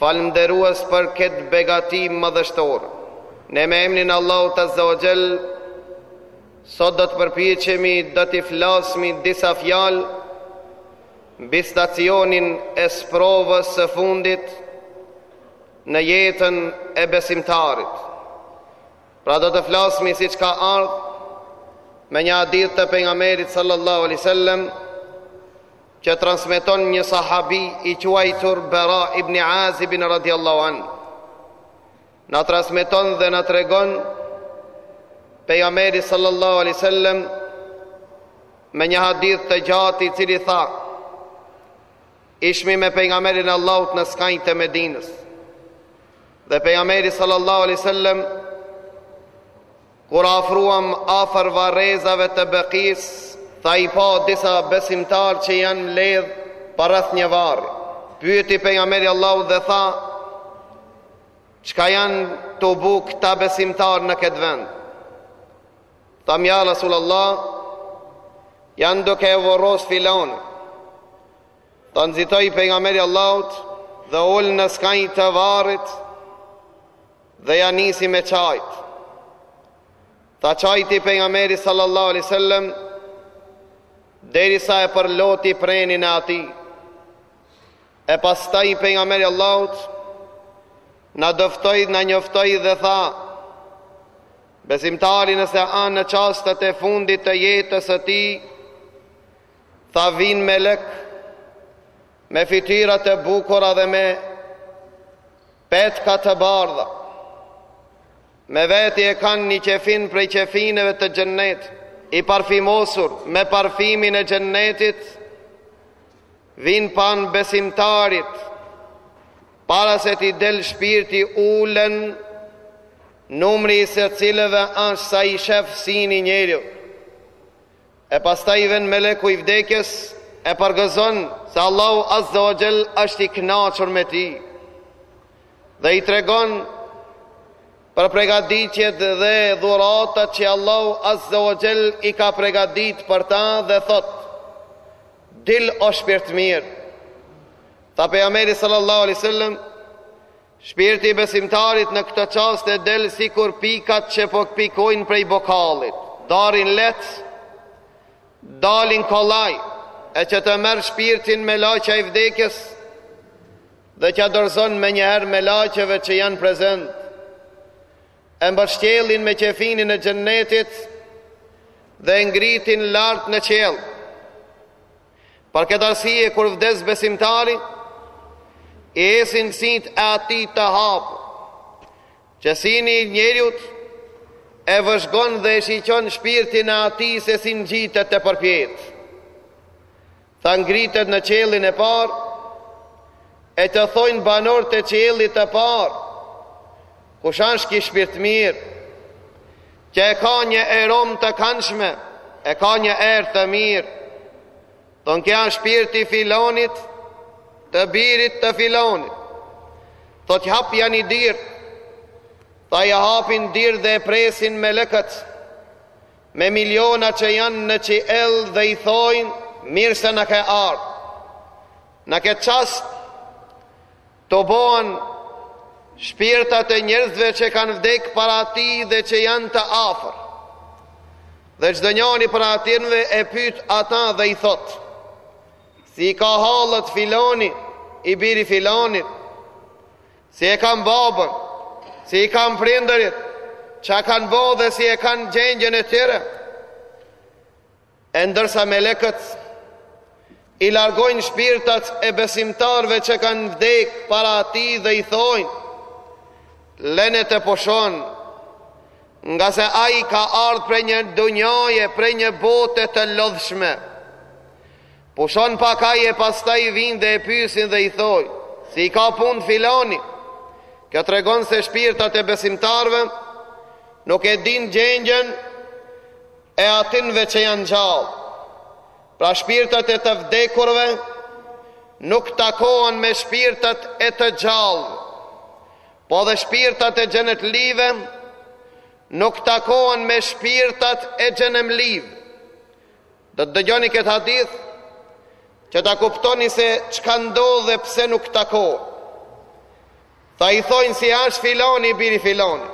Falënderues për këtë begati madhështore. Ne me emnin e Allahut Azza wa Jall sot do të përpiqemi do të flasmi disa fjalë mbi stacionin e sprovës së fundit në jetën e besimtarit. Pra do të flasmi siç ka ardhë me një hadith të Pejgamberit sallallahu alejhi ue sel-lem, që transmeton një sahabi i quajtur Bara ibn Azib radiallahu anhu na transmeton dhe na tregon pejgamberi sallallahu alaihi wasallam me një hadith të gjatë i cili tha ishmi me pejgamberin e Allahut në skaj të Medinës dhe pejgamberi sallallahu alaihi wasallam Kur u afruam afër varrezave të Bekisë, tha i pa disa besimtarë që janë mbledhë përreth një varri. Pyeti Pejgamberi i Allahut dhe tha, Çka janë tubu këta besimtarë në këtë vend? Thamë ja Rasulallah, janë duke e vorros filanin. Tha nxitoi Pejgamberi i Allahut dhe u ul në skaj të varrit, Dhe ia nisi me qajt. Tha qajti Pejgamberi sallallahu alejhi ue sel-lem, derisa e përloti prehnin e atij. E pastaj Pejgamberi i Allahut, na dëftoi, na njoftoi dhe tha, besimtari nëse âsht në çastet e fundit të jetës së tij, tha vijnë melekë, me fytyra të bukura dhe me Petka të bardha me veti e kanë një qefin prej qefineve të xhennetit, i parfimosur me parfimin e xhennetit, vijnë pranë besimtarit, para se t'i del shpirti ulen, numri i secilëve është sa i shef syni i njeriut. E pastaj i vjen meleku i vdekjes e përgëzon se Allahu Azza wa Jall është i kënaqur me ty dhe i tregon për pregaditjet dhe dhuratat që Allahu Azza wa Jall i ka pregadit për ta dhe thotë Dil o shpirt i mirë Tha Pejgamberi sallallahu alaihi sallam Shpirti i besimtarit në këto çaste del sikur pikat që po pikojnë prej bokalit, dalin lehtë, dalin kollaj, edhe e merr shpirtin melaqja i vdekjes dhe ja dorëzon menjëherë melaqeve që janë prezent, e mbështjellin me qefinin e xhennetit dhe e ngritin lart në qiell. Për këtë arsye kur vdes besimtari, i jesin sytë e atij të hapë, që syni i njeriut e vëzhgon dhe e shikon shpirtin e atij se si ngjitet te përpjetë. Tha ngritet në qiellin e parë, edhe thojnë banorët e qiellit të parë, kush ansht ky shpirt i mirë, që e ka një aromë të këndshme, e ka një erë të mirë. Thonë ky është shpirti i filonit, të birit të filonit. Thotë hapjani dyert, tha ia hapin dyert dhe e presin melekët, me miliona që janë në qiell dhe i thojnë, mirë se na ke ardhë. Në këtë çast, Tubohen shpirtat e njerëzve që kanë vdek para tij dhe që janë të afërt. Dhe çdo njani prej atynve e pyt atë dhe i thotë, si i ka hallet filoni, i biri i filonit, si e kam babën, si i kam prindërit, ça kanë bo dhe si e kanë gjendjen e tyre, E ndërsa melekët i largojnë shpirtat e besimtarëve që kanë vdek para atij dhe i thojnë, lene të pushon, ngase ai ka ardhë prej një dunjaje, prej një bote të lodhshme. Pushon pak ai e pastaj vinë dhe e pysin dhe i thojnë, si i ka punët filoni, kjo tregon se shpirtat e besimtarëve nuk e dinë gjendjen, e atynve që janë gjallë. Pra shpirtat e të vdekurve nuk takohen me shpirtat e të gjallë, po dhe shpirtat e xhenetlive nuk takohen me shpirtat e xhehenemlive. Do të dëgjoni këtë hadith, që ta kuptoni se çka ndodh dhe pse nuk takohen. Tha i thojnë si ashtë filoni biri i filonit.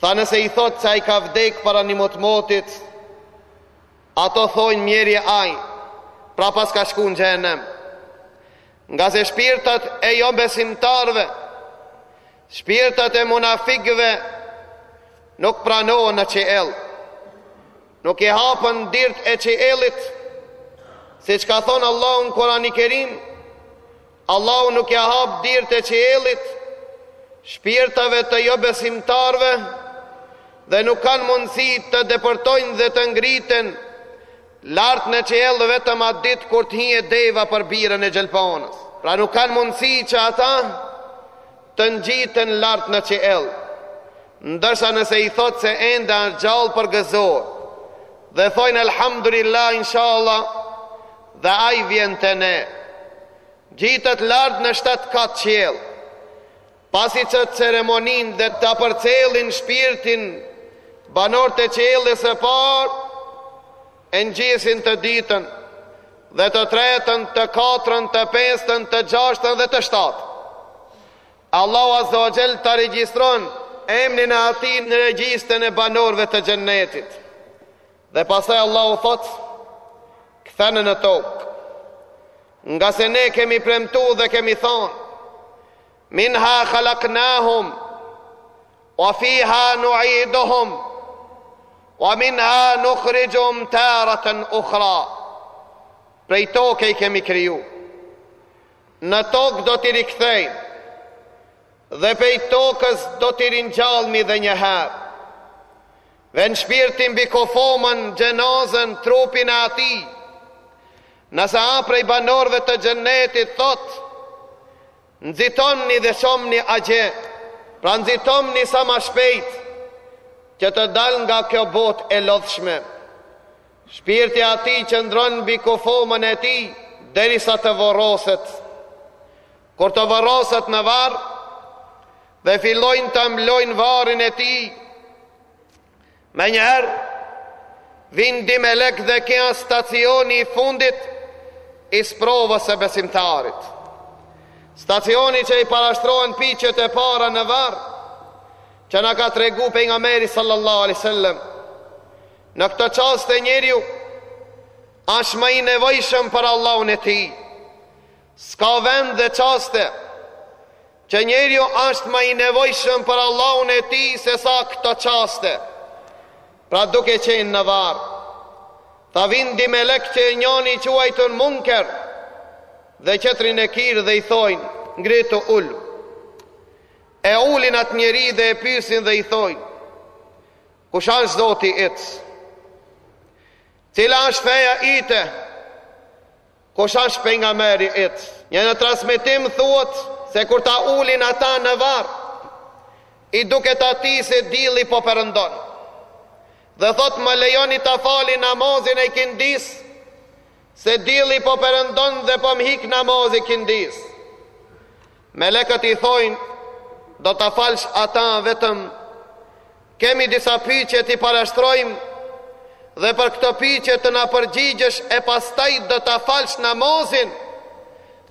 Tha nëse i thotë që ai ka vdekë para një motmotit, ata thojnë mjeri ai, pra paska shku në xhehenem. Ngase shpirtat e jobesimtarëve, shpirtat e munafikëve, nuk pranohen në qiell. Nuk i hapen dyert e qiellit, siç ka thonë Allahu në Kurani Kerim, Allahu nuk ia hap dyrtë e qiellit shpirtave të jobesimtarëve dhe nuk kanë mundësi të depërtojnë dhe të ngriten lart në qiell vetëm atë ditë kur të hinë deva për birën e gjilpanës. Pra nuk kanë mundësi që ata të ngjiten lart në qiell. Ndërsa nëse i thotë se ende â gjallë po gëzohen dhe thojnë alhamdulillah inshallah Dhe ai vjen te ne. Ngjitet lart në shtatë katë qiell. Pasi të kryhet ceremonia dhe ta përcellin shpirtin banorët e qiellës së parë e ngjisin të dytën dhe të tretën, të katrën, të pestën, të gjashtën dhe të shtatën. Allahu Azza wa Jall ta regjistron emrin e atij në regjistrin e banorëve të xhennetit. Dhe pastaj Allahu thotë, Kthene në tokë. Ngase ne kemi premtu dhe kemi thonë, Minha khalaknahum, wa fiha nuiduhum, wa minha nukhrijuhum taratan ukhra. Prej toke i kemi kriju. Në tokë do t'i rikthejmë, dhe prej tokës do t'i ringjallmi edhe njëherë. Vjen shpirti mbi kufomën, xhenazën, trupin e atij. Nëse â prej banorëve të xhennetit thotë, nxitomni dhe çomni atje, pra nxitomni sa ma shpejt, që të dalë nga kjo botë e lodhshme. Shpirti i atij qëndron mbi kufomën e tij, derisa të vorroset. Kur të varroset në varr dhe fillojnë ta mblojnë varrin e tij, menjëherë, vijnë dy melek dhe ky â stacioni i fundit i sprovës së besimtarit. Stacioni që i parashtrohen pytjet e para në varr, që na ka tregu pejgamberi sallallahu alejhi sellem, Në këto çaste njeriu ashtë ma i nevojshëm për Allahun e tij. S'ka vend dhe çaste që njeriu ashtë ma i nevojshëm për Allahun e tij se sa këto çaste. Pra duke qenë në varr, të vijnë dy melek që njoni quhet Munker dhe tjetri Nekir dhe i thojnë, ngritu ulu. E ulin atë njeri dhe e pysin dhe i thojnë, kush është Zoti yt? Cila është feja yte? Kush është pejgamberi yt? Në një transmetim thuhet se kur ta ulin ata në varr, i duket atij se dielli po perëndon. Dhe thot më lejoni ta fali namazin e ikindisë, se dielli po perëndon dhe po m'ik namazi i ikindisë. Melekt i thojnë, do ta falësh atë vetëm, kemi disa pytje t'i parashtrojmë, dhe për këto pytje të na përgjigjesh e pastaj do ta falësh namazin,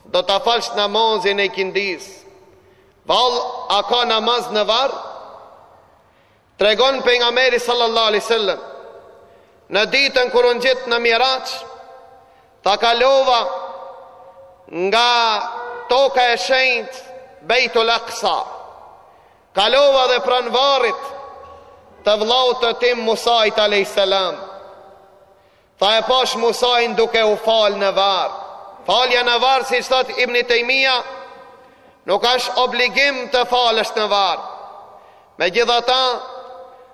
do ta falësh namazin e ikindisë. Vallë, a ka namaz në varr? Tregon pejgamberi sallallahu alaihi wasallam në ditën kur u ngjit në Miraj, tha kalova nga toka e shenjtë Beitul Aqsa. Kalova dhe pranë varrit të vllaut tim Musait alayhis salam. Tha e pashë Musajin duke u falë në varr. Falja në varr, siç thotë Ibni Tejmija, nuk është obligim të falësh në varr. Megjithatë,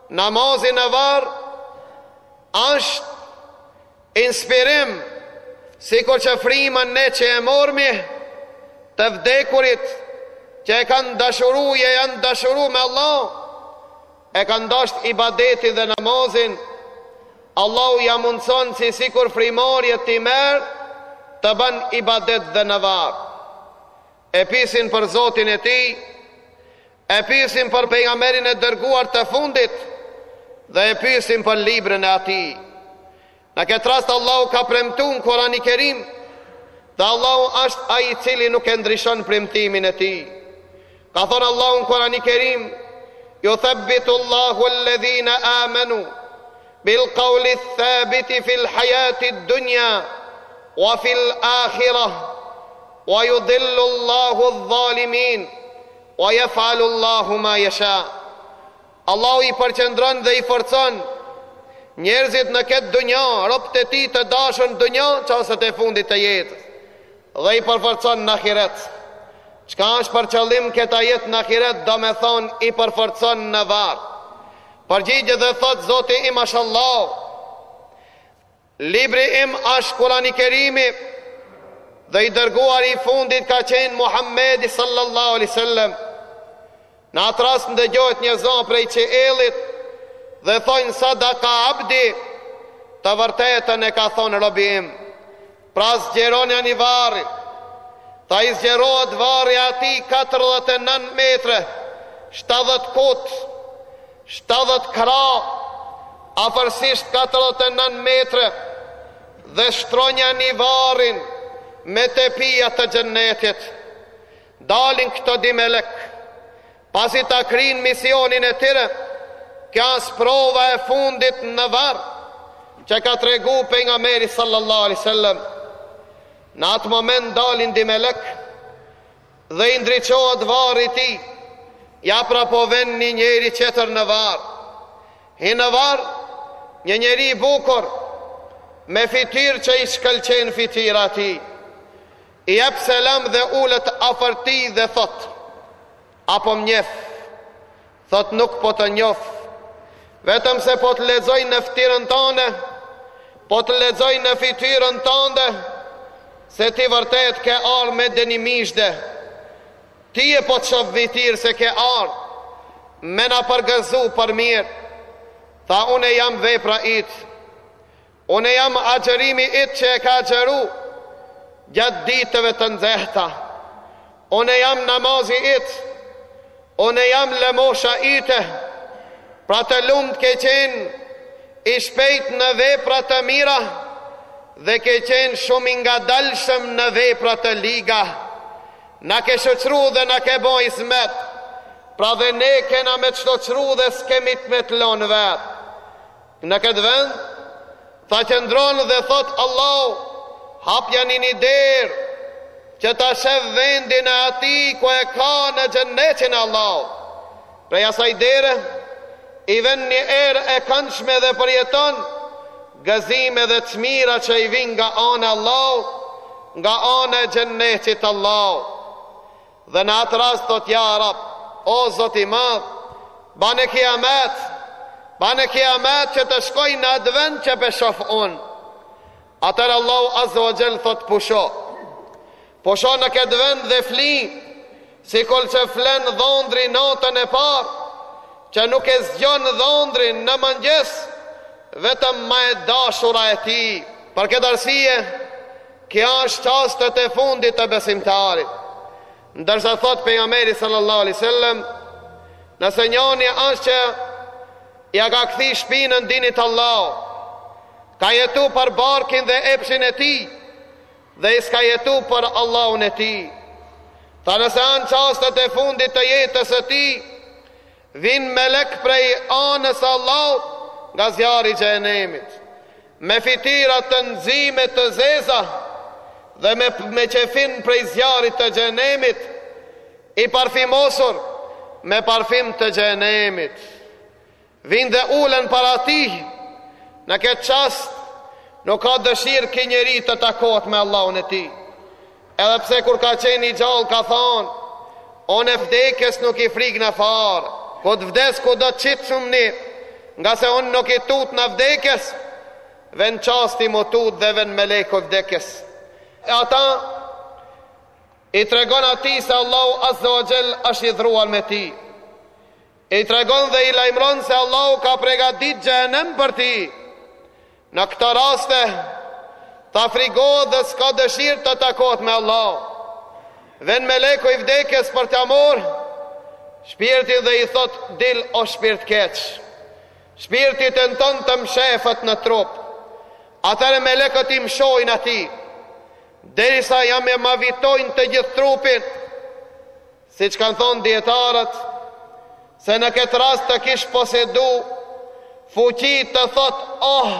namazi në varr është inspirim sikur që frimën ne që e marrmi të vdekurit që e kanë dashuru e janë dashuru me Allah E kanë dashtë ibadetin dhe namazin, Allahu ia mundëson që sikur frymëmarrje të merr, të banë ibadet dhe në varr. E pyesin për Zotin e tij, e pyesin për pejgamberin e dërguar të fundit, dhe e pyesin për librin e atij. Në këtë rast Allahu ka premtu në Kur'ani Kerim, dhe Allahu është ai i cili nuk e ndryshon premtimin e tij. Ka thonë Allahu në Kur'ani Kerim, "Ju thabbitu Allahu alladhina amanu bil qawli thabit fil hayati dunya wa fil akhirah wa yudhillu Allahu adh-dhalimin wa yaf'alu Allahu ma yasha." Allahu i përqendron dhe i forcon njerëzit në këtë dunja, robët e tij të dashur në dunja, çastet e fundit të jetës dhe i përforcon në ahiret. Çka është për qëllim ky ajet në ahiret, domethonë i përforcon në varr. Përgjigjet e thotë Zoti im asht Allahu, Libri im është Kurani Kerim dhe i dërguari i fundit ka qenë Muhammedi sallallahu alaihi wasallam. Në atë rast ndëgjohet një zo prej qiellit dhe thonë sadaka abdi, të vërtetën e ka thonë robi im. Pra zgjeronjani varrin. Tha i zgjerohet varri atij 49 metre, 70 kut, shtatëdhjetë kra, afërsisht katëdhjetë e nëntë metre, dhe shtrojani varrin me tepiha të xhennetit. Dalin këto dy melek, pasi ta kryjnë misionin e tyre, kjo është prova e fundit në varr që ka tregu pejgamberi sallallahu alaihi wasallam. Në atë moment dalin dy melek, Dhe i ndriçohet varri i tij. Ja prapë po vjen një njeri tjetër në varr. Hyn në varr, një njeri i bukur, me fytyrë që i shkëlqen fytyra e tij. I jep selam dhe ulet afër tij dhe thotë, a po m'njef, Thotë nuk po të njof Vetëm se po të lexoj në fytyrën tonde Po të lexoj në fytyrën tonde Se ti vërtet ke ardh me denimishde Ti e po të shof fytyrë se ke ardh Me na përgëzu për mirë Tha unë jam vepra jote Unë jam agjërimi yt që e ke agjëru gjatë ditëve të nxehta. Unë jam namazi yt. Unë jam lëmosha jote. Pra të lumtë ke qenë i shpejt në vepra të mira dhe ke qenë shumë i ngadalshëm në vepra të liga na ke shoqëru dhe na ke bo hyzmet pra dhe ne kena me t'shoqëru dhe s'kemi me të lon vetë Në këtë vend, tha qëndron dhe thotë Allahu, hapjani një derë, që ta shef vendin e tij ku e ka në xhennetin e Allahut. Prej asaj dere, i vjen një erë e këndshme dhe përjeton, gëzime dhe të mira që i vijnë nga ana e Allahut, nga ana e xhennetit Allahut. Dhe në atë rast thotë ja Rab, o Zot i Madh, bane kijamet, bane kijamet që të shkoj në atë vend që pe shof unë. Atëherë Allahu Azza wa Xhel thotë pusho. Pusho në këtë vend dhe fli, sikur që flen dhondri natën e parë, që nuk e zgjon dhondrin në mëngjes, vetëm ma e dashura e tij. Për këtë arsye, Kjo ashtë çastet e fundit të besimtarit. Ndërsa thotë pejgamberi sallallahu alaihi wasallam, nëse njoni është që ja ka kthy shpinën dinit Allahut, ka jetu për barkin dhe epshin e tij, dhe s'ka jetu për Allahun e tij. Tha nëse a në çastet e fundit të jetës së tij, Vijn melekë prej anës së Allahut nga zjarri i xhehenemit, me fytyra të nxime, të zeza dhe me me qefin prej zjarrit të xhehenemit, i parfimosur me parfim të xhehenemit. Vijn dhe ulen para tij. Në këtë çast nuk ka dëshirë ky njeri të takohet me Allahun e tij. Edhe pse kur ka qenë i gjallë ka thanë, Unë vdekjes nuk i frigna fare, ku të vdes kudo të qitshmëni, ngase unë nuk i tutna vdekjes, vjen çasti m'u tutë dhe vjen meleku vdekjes. E ata i tregon atij se Allahu Azze ue Xhel është i hidhëruar me të. I tregon dhe i lajmron se Allahu ka pregadit xhehenem për të. Në këto raste, tash frigohet dhe s'ka dëshirë të takohet me Allahun, vjen meleku i vdekjes për t'ja morë shpirtin dhe i thot dil o shpirt i keq. Shpirti tenton të mshefet në trup. Atëherë melekët i mshojnë atij, derisa ja mavitojnë të gjithë trupin, Siç kanë thonë dijetarët, se në këtë rast të kish posedu fuqi të thot oh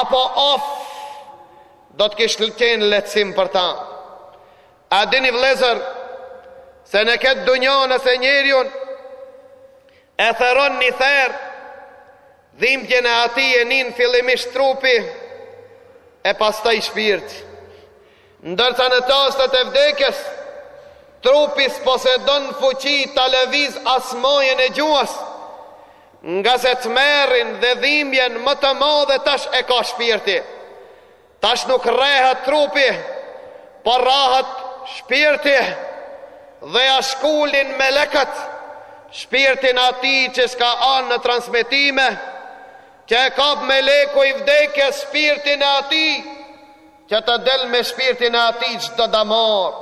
apo of do të kish qenë lehtësim për ta. A dini vlezër se në këtë dunja nëse njeriun E therr një therrë, dhimbjen e atij e nin fillimisht trupi e pastaj shpirti. Ndërsa në çastet e vdekjes, trupi s'posedon fuqi ta lëviz as majën e gjuhës, ngase tmerrin dhe dhimbjen më të madhe tash e ka shpirti. Tash nuk rrahet trupi, por rrahet shpirti dhe ja shkulin melekët shpirtin atij, qysh ka ardhë në transmetime, që e kap meleku i vdekjes shpirtin e atij, që të del me shpirtin e atij çdo damar.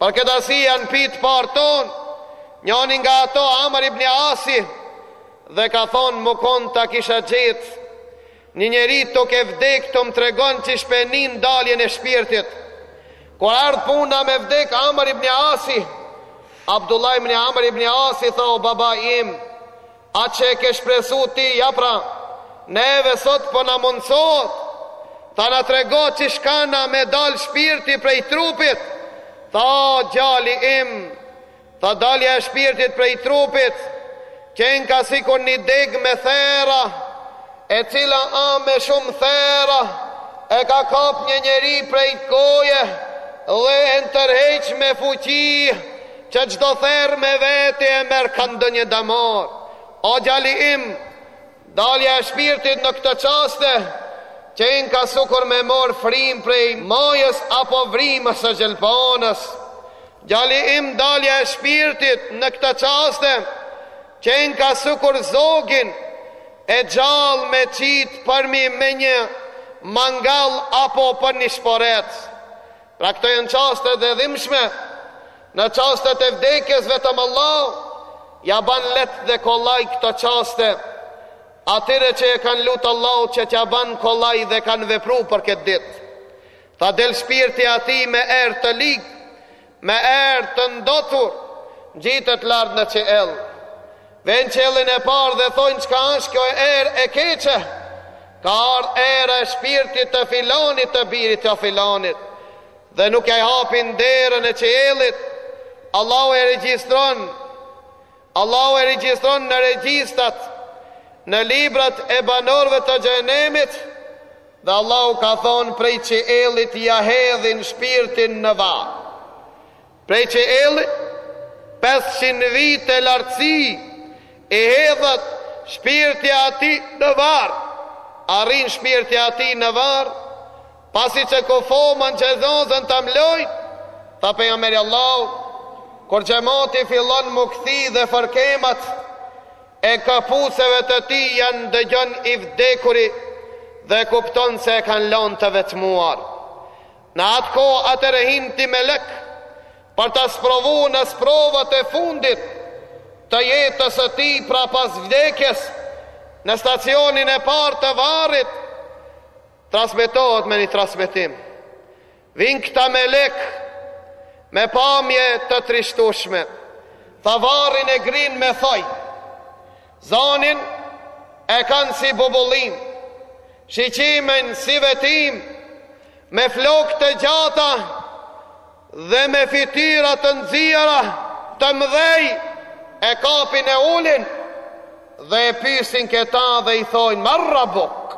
Për këtë arsye janë pytë të parët tonë, njani nga ato Amr ibn Asi, dhe ka thonë me konë të kisha gjithë, Një njeri tuke vdek të më tregon qysh pe nin daljen e shpirtit. Kur ardh puna me vdek Amr ibn Asi, Abdullah ibn Amr ibn Asi tha o baba im, atë që e ke shpresu ti, ja pra, neve sot po na mundësot, tha na trego qysh kanka me dal shpirti prej trupit, tha djali im, Tha dalja e shpirtit prej trupit qenka sikur një degë me therra, e cila â me shumë therra e ka kapë një njeri prej goje dhe e tërheq me fuqi që çdo therrë me vete e merr ka ndonjë damar. O djali im, dalja e shpirtit në këto çaste qenka sukur me marr frymë prej majës apo vrimës së gjylpanës. Djali im dalja e shpirtit në këto çaste qenka sukur zogin e gjallë me qitë përmi me një mangall apo përmi shporet. Pra këto janë çaste të dhimbshme. Në çastet e vdekjes vetëm Allahu ja ban lehtë dhe kollaj këto çaste. Atyre që e kanë lut Allahu që t'ja ban kollaj dhe kanë vepru për këtë ditë. Tha del shpirti atij me erë të ligë, me erë të ndotur, ngjitet lart në qiell. Ven qiellin e parë dhe thonë çka është kjo erë e keqe. Ka ardhë era e shpirtit të filanit të birit të filanit dhe nuk ja hapin derën e qiellit. Allahu e regjistron Allahu e regjistron në regjistrat, në librat e banorëve të Xhehenemit, dhe Allahu ka thonë prej qiellit ia hedhin shpirtin në varr. Prej qiellit 500 vite lartësi i hedhet shpirti atij në varr, arrin shpirti atij në varr, Pasi që kufomën xhenazën ta mbulojnë, tha pejgamberi Allahu, kur xhemati fillon m'u kthy dhe fërkemat e këpucëve të tij ja dëgjon i vdekuri dhe kupton se e kanë lanë të vetmuar. Në atë kohë atëherë hin dy melek për ta sprovu në sprovat e fundit të jetës së tij pra pas vdekjes në stacionin e parë të varrit Transmetohet me një transmetim. Vin këta melek, me pamje të trishtueshme. Tha varrin e grryjn me thoj. Zanin e kanë si bubullimë, shiqimin si vetimë, me flokë të gjata, Dhe me fytyra të nxira, të mëdhenj, e kapin e ulin dhe e pysin këtë dhe i thonë man rabbuk?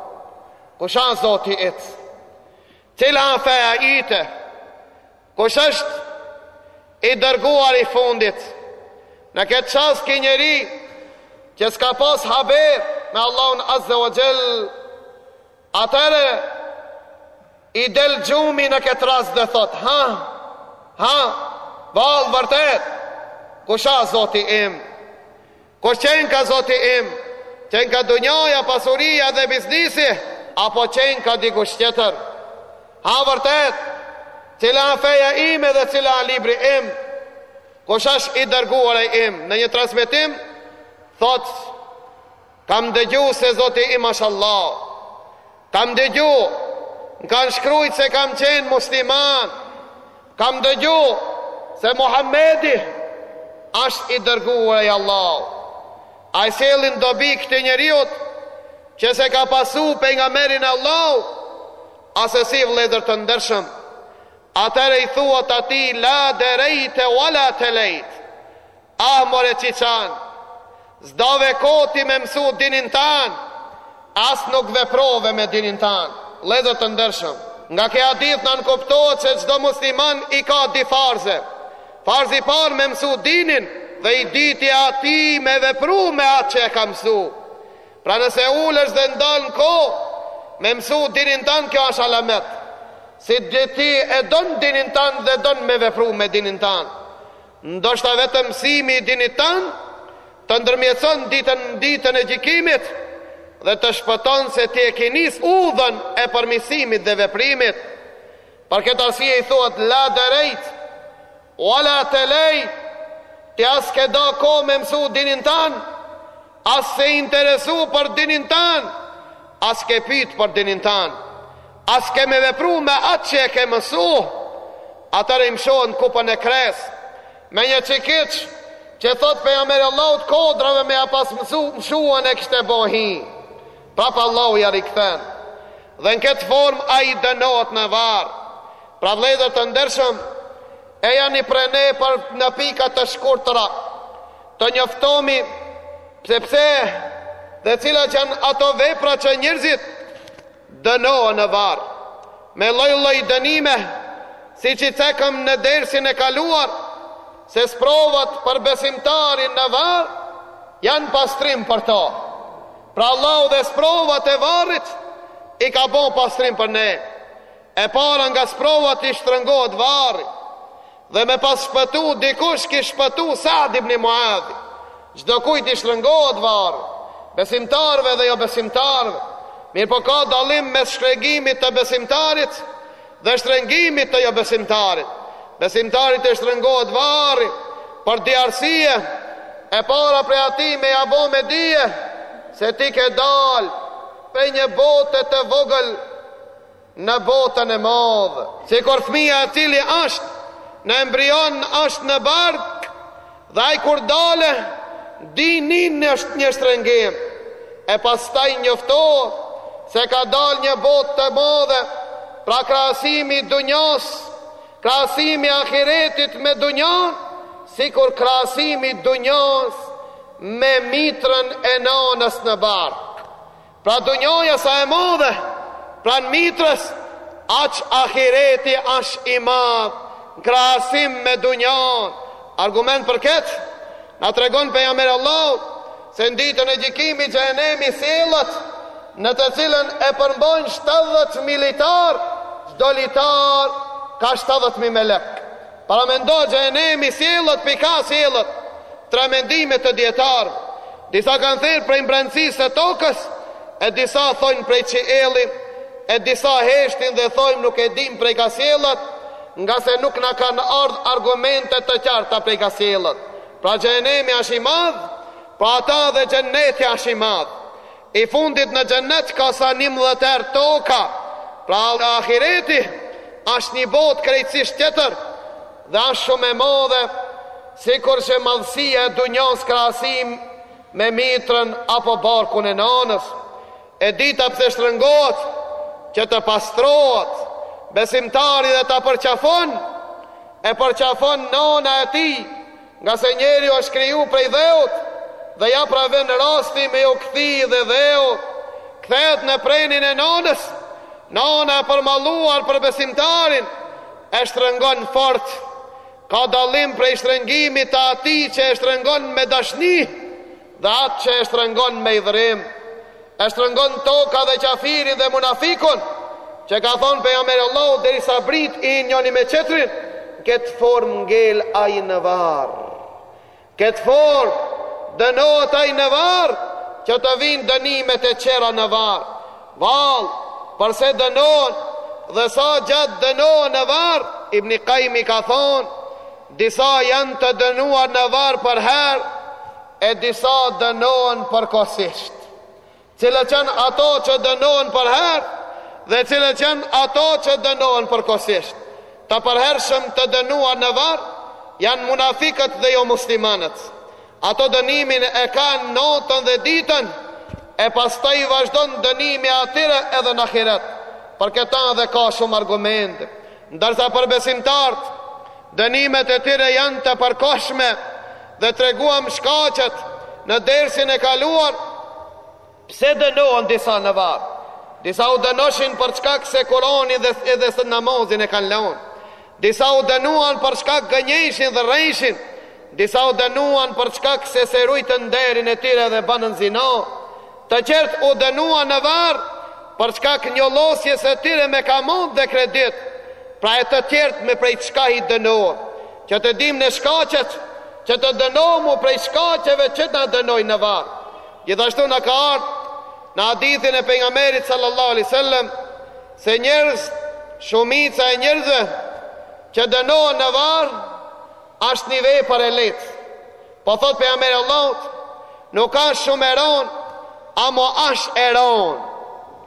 Kush është Zoti yt? Cila është feja yte? Kush është i dërguari i fundit? Në këtë çast ky njeri që s'ka pas haber me Allahun Azza wa Jall Atëherë i del gjumi në këtë rast dhe thotë, Ha, ha, vallë vërtet, kush a zoti im? Kush qenka zoti im? Qenka dunjaja, pasuria dhe biznisi, apo qenka dikush tjetër? Ha vërtet, cila feja ime dhe cila libri im? Kush është i dërguari im? Në një transmitim, thotë, Kam dëgju se zoti im ash Allahu Kam dëgju M'kanë shkrujt se kam qenë musliman Kam dëgju Se Muhammedi Ashtë i dërguar i Allahut A i sjellin dobi këtij njeriut Që s'e ka pasu pejgamberin e Allahut Assesi vëllezër të ndershëm Atëherë i thuhet atij La derejte wala telejt Ah more qyqan, s'dave kohë ti me mësu dinin tanë, as nuk veprove me dinin tanë. Vëllezër të ndershëm, nga ky hadith nënkuptohet që çdo musliman i ka di farze. Farzi parë me mësu dinin dhe i dyti atij me vepru me atë që e ka mësu. Pra nëse ulesh dhe ndan kohë me mësu dinin tanë, kjo është alamet se ti e don dinin tanë dhe don me vepru me dinin tanë. Ndoshta vetëm mësimi i dinit tanë të ndërmjetëson ditën n'ditën e gjykimit dhe të shpëton se ti e ke nis udhën e përmisimit dhe veprimit. Për këtë arsye i thuhet la derejt, wala telejt, ti as ke da kohë me mësu dinin tanë, As s'je interesu për dinin tanë, as ke pyt për dinin tanë, as ke me vepru me atë që e ke mësu, atëherë i mshohet n'kupën e kresë, me një çekiç, që thot pejgamberi Allahut kodrave me ja pas mshu ani kish te bo hi, prapë Allahu ja rikthen, dhe në këtë formë ai dënohet në varr, pra vëllezër të ndershëm, ejani pra nëpër pika të shkurtëra, Të njoftohemi se pse dhe cilat janë ato vepra që njerëzit dënohen në varr me lloj-lloj dënime, siç i cekëm në dersin e kaluar, se sprovat për besimtarin në varr janë pastrim për to. Pra Allahu edhe sprovat e varrit i ka bo pastrim për ne. E para nga sprovat i shtrëngohet varri dhe me pas shpëtu dikush kish shpëtu Sa'd ibn Muadh. Çdokujt i shtrëngohet varri, besimtarëve dhe jobesimtarëve. Mirëpo ka dallim mes shtrëngimit të besimtarit dhe shtrëngimit të jobesimtarit. Besimtarit i shtrëngohet varri për dy arsye e para prej atyre me ja bo me dije se ti ke dal prej një bote të vogël në botën e madhe. Sikur fëmija i cili është në embrion është në bark dhe ai kur del e din, nin një shtrëngim e pastaj njoftohet se ka dalë në një botë të madhe pra krahasimi i dunjos krahasimi i ahiretit me dunjon sikur krahasimi i dunjos me mitrën e nanës në bark Pra dunjaja sa e madhe pranë mitrës, aq ahireti është i madh në krahasim me dunjanë. Argument për këtë na tregon pejgamberi i Allahut se në ditën e gjykimit xhehenemi sjellet në të cilën e përmbajnë 70 mijë litarë, çdo litar ka 70 mijë melek. Paramendo xhehenemi sjellet prej ka sjellet tre mendime të dijetarëve disa kanë thënë prej mbrendësisë së tokës e disa thojnë prej qiellit e disa heshtin dhe thojnë nuk e dimë prej ka sjellet ngase nuk na kanë ardh argumente të qarta prej ka sjellet pra xhehenemi është i madh po ashtu edhe xheneti është i madh I fundit në xhennet ka sa njëmbëdhjetë herë toka, pra ahireti është një botë krejtësisht tjetër dhe është shumë e madhe, sikurse madhësia e dunjas krahasim me mitrën apo barkun e nanës. E dita pse shtrëngohet? Që të pastrohet. Besimtari dhe ta përqafon, e përqafon nana e tij, Ngase njeriu është kriju prej dheut dhe ja pra vjen rasti me ju kthy dhe dheu kthehet në prehnin e nënës, nëna e përmalluar për besimtarin e shtrëngon fort. Ka dallim prej shtrëngimit të atij që e shtrëngon me dashni, Dhe atë që e shtrëngon me idhërim, e shtrëngon toka dhe qafirin dhe munafikun, që ka thonë pejgamberi i Allahut, derisa brit i hin njoni me qetrin, këtë formë ngel ai në varr. Këtë formë dënohet ai në varr, që të vinë dënimet e qera në varr. Vallë, përse dënohen, dhe sa gjatë dënohen në varr, Ibni Kajimi ka thonë, Disa janë të dënuar në varr përherë e disa dënohen përkohësisht. Cilët janë ato që dënohen përherë dhe cilët janë ato që dënohen përkohësisht? Të përhershëm të dënuar në varr janë munafikët dhe jomuslimanët. Ato dënimin e kanë notën dhe ditën e pastaj i vazhdon dënimi atyre edhe në ahiret. Për këta edhe ka shumë argumente. Ndërsa për besimtarët, dënimet e tyre janë të përkohshme dhe treguam shkaqet në dersin e kaluar pse dënohen disa në varr. Disa u dënoshin për shkak se Kur'anin edhe namazin e kanë lënë. Disa u dënuan për shkak gënjeshin dhe rrejshin. Disa u dënuan për shkak se s'e rujtën nderin e tyre dhe bënën zina. Të tjertë u dënuan në varr për shkak njollosjes së tyre me kamat dhe kredi, pra e të tjertë me prej shkaqeve u dënuan, që të dimë ne shkaqet që të dënohemu prej shkaqeve që na dënojnë në varr. Gjithashtu na ka ardhur në hadithin e pejgamberit sallallahu alaihi wasallam se njerëz shumica e njerëzve që dënohen në varr është një vepër e lehtë. Po thotë pejgamberi i Allahut, nuk është shumë e rënë, amo është e rënë.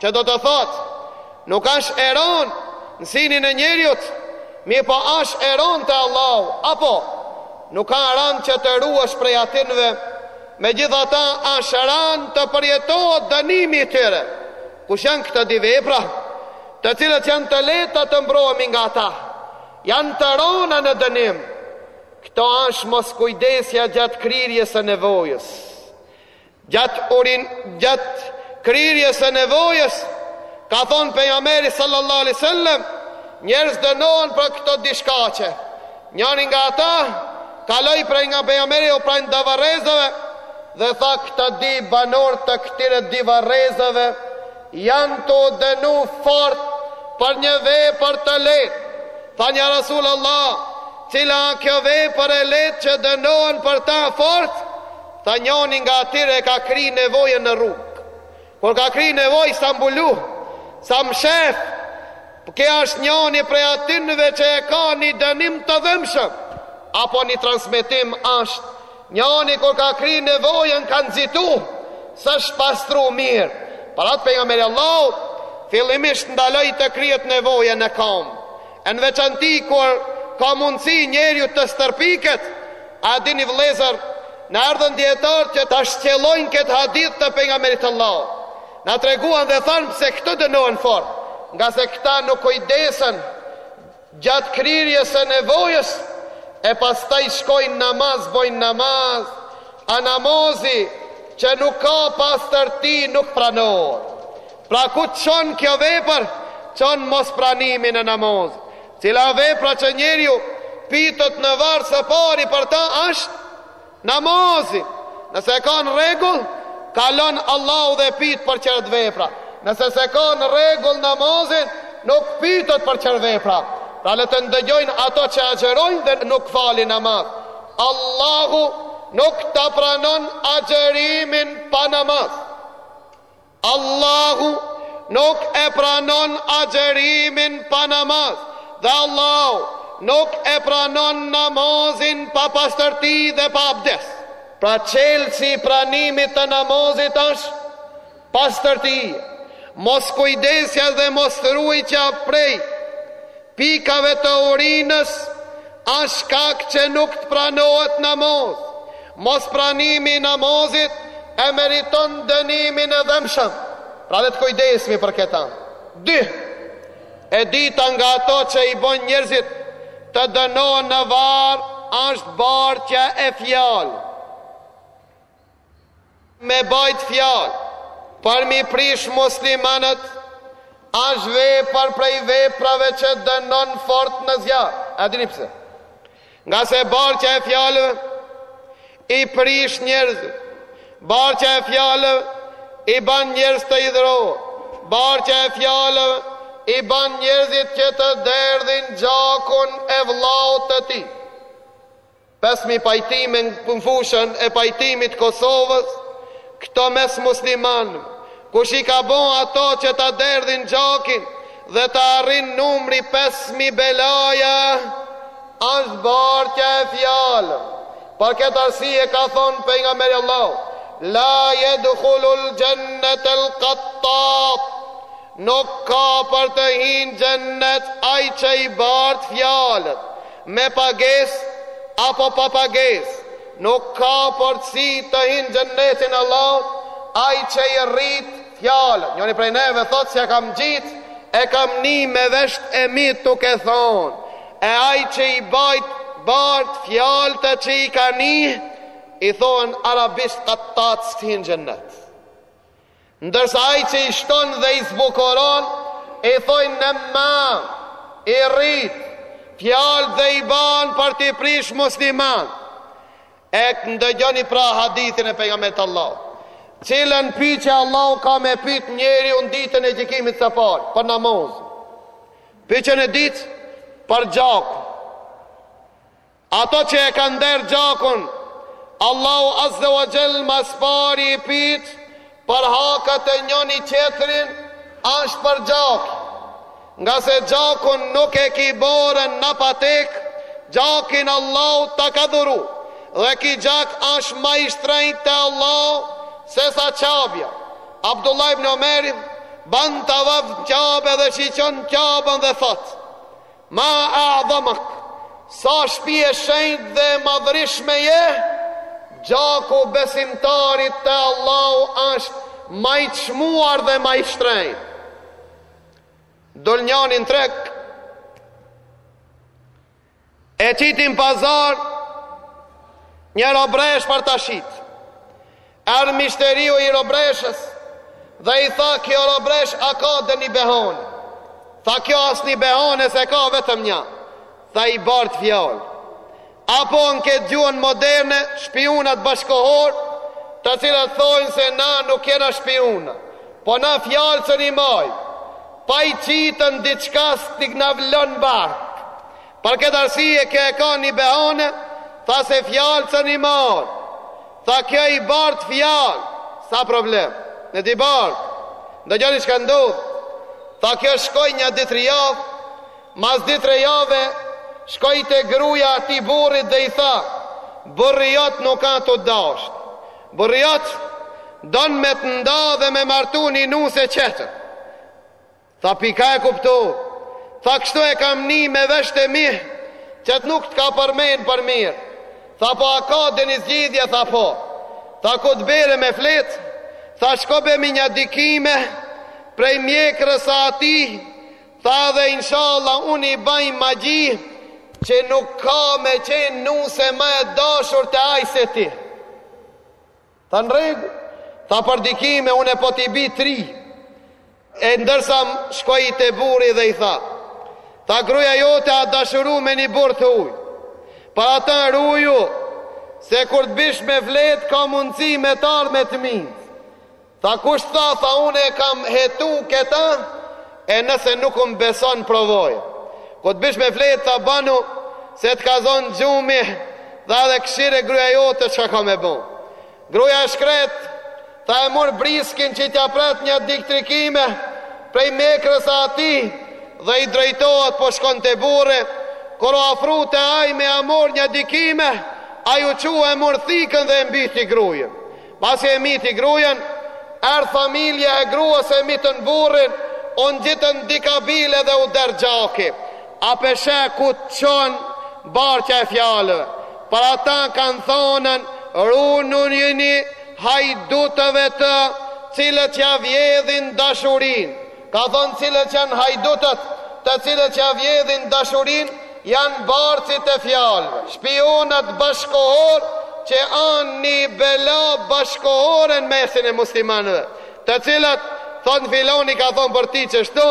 Që do të thotë, nuk është e rënë në sinin e njeriut, mi po është e rënë te Allahu, apo nuk a rënë që të ruash prej atinve, megjithatë është rënë të përjetohet dënimi i tyre. Kush janë këto dy vepra, të cilët janë të lehta të mbrohemi nga ta, janë të rëna në dënim, Këto është moskujdesja gjatë krirjes së nevojës. Gjatë urin-, gjatë krirjes së nevojës, ka thonë pejgamberi sallallahu alaihi wasallam, njerëz dënohen për këto di shkaqe. Njëri nga ata kaloi pranë, nga pejgamberi u pranë do varrezave dhe tha këta di banorë të këtyre di varrezave Janë tu dënu fort për një vepër të lehtë. Thanë ja Rasul Allah, cila â kjo vepër e lehtë që dënohen për ta fort? Tha njoni nga atyre e ka kri nevojën në rrugë. Kur ka kri nevojë s'â mbulu, s'â mshef, Ky është njoni prej atynëve që e ka një dënim të dhëmshëm, apo një transmitim është Njani kur ka kri nevojën ka nxitu, s'është pastru mirë. Për atë pejgamberi i Allahut, fillimisht ndaloi të krihet nevoja në kamë. E në veçanti kur ka mundësi njeriu të stërpiket, a dini vëllezër, na erdhën dietarët që ta shtjellojnë këtë hadith të pejgamberit të Allahut. Na treguan dhe thanë pse këto dënohen fort, ngase këta nuk kujdesen Gjatë kryerjes së nevojës e pastaj shkojnë namaz bojnë namaz a namazi që nuk ka pastërti nuk pranohet pra ku çon kjo vepër çon mos pranimin e namazit cila vepra që njeriu pytet në varr së pari për ta është Namazi, nëse e ka në rregull, kalon Allahu dhe pyt për qert vepra. Nëse s'e ka në rregull namazin, nuk pytet për qert vepra. Pra le të ndëgjojnë ato që agjerojnë dhe nuk falin namaz. Allahu nuk ta pranon agjerimin pa namaz. Allahu nuk e pranon agjerimin pa namaz dhe Allahu nuk e pranon namazin pa pastërti dhe pa abdes. Pra çelësi i pranimit të namazit është pastërti, mos kujdesja dhe mos ruajtja prej pikave të urinës asht shkak që nuk të pranohet namaz mos pranimi i namazit e meriton dënimin e dhembshëm pra le të kujdesemi për këta dy e dyta nga ato që i bën njerëzit të dënohen në varr është bartja e fjalëve Me bajt fjalë për mi prish muslimanët është vepër prej veprave që dënon fort në zjarr. A dini pse? Ngase bartja e fjalëve i prish njerëzit. Bartja e fjalëve i bën njerëz të hidhrohen. Bartja e fjalëve i bën njerëzit që të derdhin gjakun e vllaut të tij. Pesë mijë pajtime në fushën e pajtimit të Kosovës këto mes muslimanëve kush i ka bo ato që ta derdhin gjakun dhe ta arrin numri pesë mijë belaja është bartja e fjalë për këtë arsye ka thonë pejgamberi Allahut la jedhullu lë gjennet el kattat Nuk ka për të hi në xhennet ai që i bart fjalët, me pagesë apo pa pagesë, nuk ka për si të hi në xhennetin e Allahut ai që i rrit fjalët. Njëri prej neve thotë se kam ngjit, e kam ni me vesht e mi duke thonë, e ai që i bajt bart fjalët që i ka nih, i thonë arabisht kattat s'hin xhennet. Ndërsa ai që i shton dhe i zbukuron, i thojnë nemmam, i rrit fjalët dhe i banë për t'i prish musliman. E ndëgjoni pra hadithin e pejgamberit, te Allahu. Cilën pytje Allahu ka me pyt njeriun ditën e gjikimit të parë, për namaz. Pytjen e dytë, për gjak. Ato që e kanë derdh gjakun, Allahu azze ve xhel ma s'pari i pyet për hakët e njoni tjetrin është për gjak. Ngase gjakun nuk e ki borën n'apotekë, gjakin Allahu ta ka dhuru dhe ky gjak ashtë ma i shtrejt te Allahu se sa qabja. Abdullah ibn Omeri ban tavaf në qabe dhe shiqon qabën dhe thotë Ma a'zamak, sa shpi e shenjt dhe e madhërishme je, gjaku i besimtarit te Allahu ashtë ma i çmuar dhe ma i shtrejt. Dol njani n'treg, e qiti n'pazar një robreshë për ta shit. Erdh mishteriu i robreshës dhe i tha kjo robreshë a ka ndonji behane. Tha kjo asnjë behane s'e ka vetëm një. Tha i bartë fjallë. Apo në këtë gjuhën moderne shpiunat bashkëkohorë të cilët thojnë se na nuk jena shpiuna. Po na fjalë s'un i maj. Pa i qitën diçka s'di, na vlon barku. Për këtë arsye kjo e ka një behane tha se fjalë s'un i man. Tha kjo i bart fjalë s'a problem nëse i bart ndëgjoni çka ndodh tha kjo shkoj një dy tri javë mas dy tre jave shkoj te gruja e atij burrit dhe i tha burri jot nuk ka të dasht burri jot don me të nda dhe me martu një nuse tjetër Tha prej ka e ke kuptu Tha kështu e kam ni me veshtë e mi që nuk të ka përmend për mirë Tha po a ka ndonji zgjidhje Tha po Tha kur të bjerë me flet Tha shko bjemi nja dy qime Prej mjekrës atij Tha dhe inshalla unë i baj magji Që nuk ka me qenë nuse më e dashur te ai se ti Tha në rregull. Tha për dy qime unë po t'i bi tri. E ndërsa shkoi te burri dhe i tha. Tha gruja jote a dashuru me një burrë të huj. Për ata ruju, se kur të bish me fletë, ka mundësi me të therë, me të mytë. Tha kush të tha, tha unë e kam hetu këta, E nëse nuk më beson provoje. Kur të bish me fletë, tha, banu se të ka zonë gjumi, dhe edhe kshire gruja jote ça ka me bo. Gruja e shkretë, tha, e mur briskin që t'ia pret nja dy-tri qime prej mekrës atij dhe i drejtohet po shkon te burri, kur o afru te ai me ia marrë nja dy qime, ai u çu e mur thikën dhe e mbyti grujën. Pasi e myti grujen, erdh familja e gruas e mytën burrin, u ngjitën dy kabile dhe u derdh gjaki. A pe sheh ku t'çon bartja e fjalëve? Për ata kanë thënën runjuni hajdutëve të cilët jua vjedhin dashurinë. Ka thënë cilët janë hajdutët, të cilët jua vjedhin dashurinë, janë bartësit e fjalëve, shpiunat bashkëkohorë që janë një bela bashkëkohore në mesin e muslimanëve, të cilët thonë filani ka thonë për ti qështu,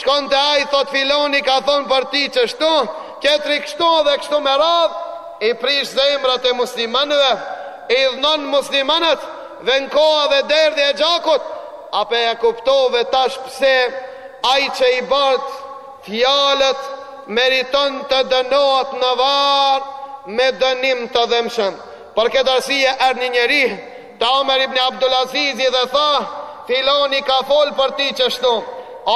shkon te ai thotë filani ka thonë për ti qështu, tjetri kështu dhe kështu me radhë, i prish zemrat e muslimanëve, i idhnon muslimanët, vjen koha dhe derdhja e gjakut, A pe e kuptove tash pse ai që i bart fjalët meriton të dënohet në varr me dënim të dhembshëm? Për këtë arsye erdh një njeri te Omer ibn Abdul Azizi dhe tha, filani ka fol për ty qështu.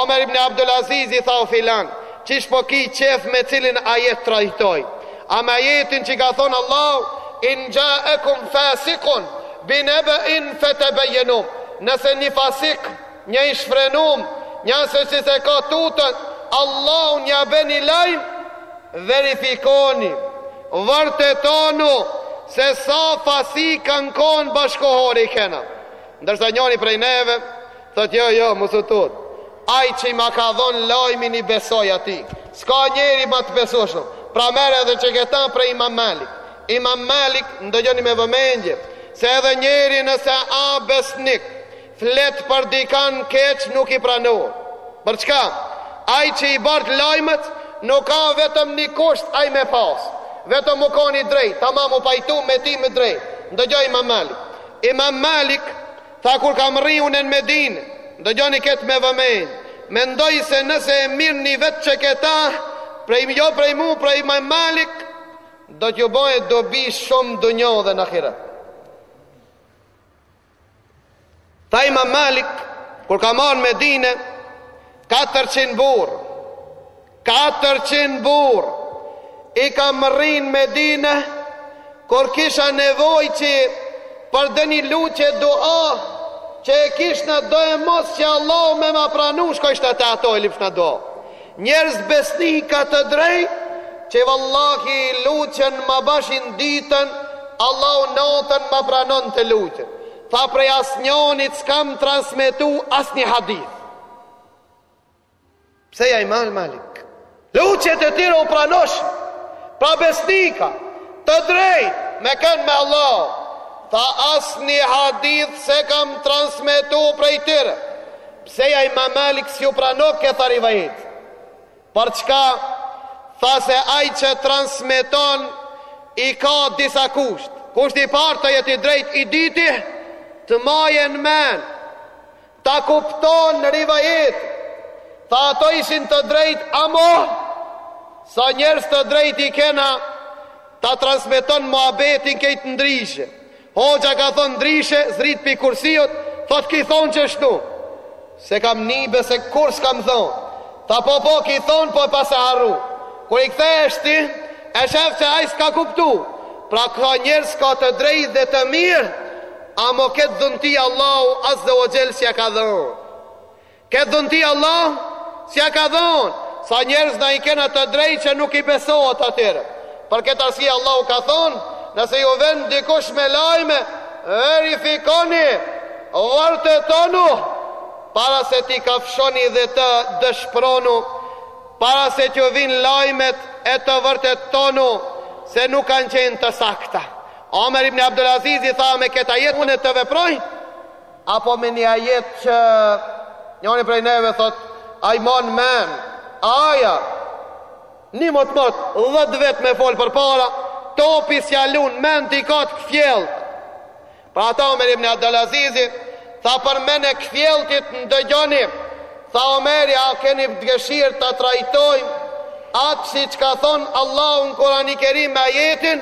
Omer ibn Abdul Aziz i tha o filan, qysh po ki qejf me cilin ajet t'trajtoj? A me ajetin që ka thonë Allahu, in xhaekum fasikun, binebein fetebejjenu, nëse një fasik, një i shfrenum, një asi që s'e ka tutën Allahun jua bjen një lajm, verifikoni, vërtetonu, se sa fasik kanë konë bashkëkohor i kena. Ndërsa njoni prej neve, thotë jo, jo, mos u tut, Ai që ma ka dhonë lajmin i besoj atij. S'ka njeri ma të besueshëm. Pra merre edhe qeketa prej Imam Malik. Imam Malik, ndëgjoni me vëmendje, se edhe njeri nëse â besnik flet për dikan keq nuk i pranohet. Për çka? Ai që i bart lajmët nuk ka vetëm një kusht ai me pas. Vetëm me u kon i drejtë, tamam u pajtu me ti i drejtë. Ndëgjoje Imam Malik. Imam Malik Tha kur kam arri unë në Medinë, ndëgjoni ketë me vëmendje, mendoj se nëse e mirni veç qeketa, prej jo prej mu prej imam Malik, do t'ju bëjë dobi shumë n'dynja dhe n'ahiret. Tha imam Malik, kur kam arri në Medinë, 400 burra, Katërqind burra i kam rri në Medinë kur kisha nevojë që për ndonji lutje dua që e kishna domosdo që Allahu me ma pranu shkojshna te ato e lypshna dua njerëz besnika të drejtë që vallahi lutjen ma bashin ditën Allahu natën ma pranonte lutjen tha prej asnjonit s'kam transmitu asnjë hadith Pse ja imam Malik? Lutjet e tyre u pranojshin, pra besnika, të drejtë, me kenë me Allah, tha asnjë hadith s'e kam transmitu prej tyre. Pse ja imam Malik s'i pranon këta rivajet? Për çka, tha se ai që transmiton i ka disa kushte. Kushti i parë të jetë i drejtë i dyti, të majë n'men, Ta kupton rivajetin Tha ato ishin të drejtë Amo Sa njerëz të drejtë i kena Ta transmiton muhabetin krejt ndrishe Hoxha ka thonë ndrishe Zbrit pi kursiut Thot ki thonë qishtu S'e kam ni be se kurrë s'kam thonë Tha po po ki thonë po e paske harru Kur i kthehesh ti E shef që ai s'ka kuptu Pra ka njerëz ka të drejtë dhe të mirë Amo ketë dhunti Allahu azze ue xhel s'ja ka dhënë. Ketë dhunti Allahu s'ja ka dhënë. Sa njerëz na i kena të drejtë që nuk i besohet atyre. Për këtë arsye Allahu ka thonë, nëse ju vjen dikush me lajme, verifikoni, vërtetonu, para se t'i kafshoni dhe të dëshpëronu, para se t'ju vinë lajmet e të vërtetonu, se nuk kanë qenë të sakta. Omer ibn Abdul Azizi tha me këtë ajet unë të veproj apo me një ajet që njëri prej neve thot ai mon men a ja një motmot dhetë vjet me fol përpara topi s'ja lun mendt i ka të kthjellt pra tha Omer ibn Abdul Azizi tha për men e kthjellt ti të ndëgjoni tha Omeri a keni dëshirë ta trajtojmë atë siç ka thonë Allahu në Kurani kerim me ajetin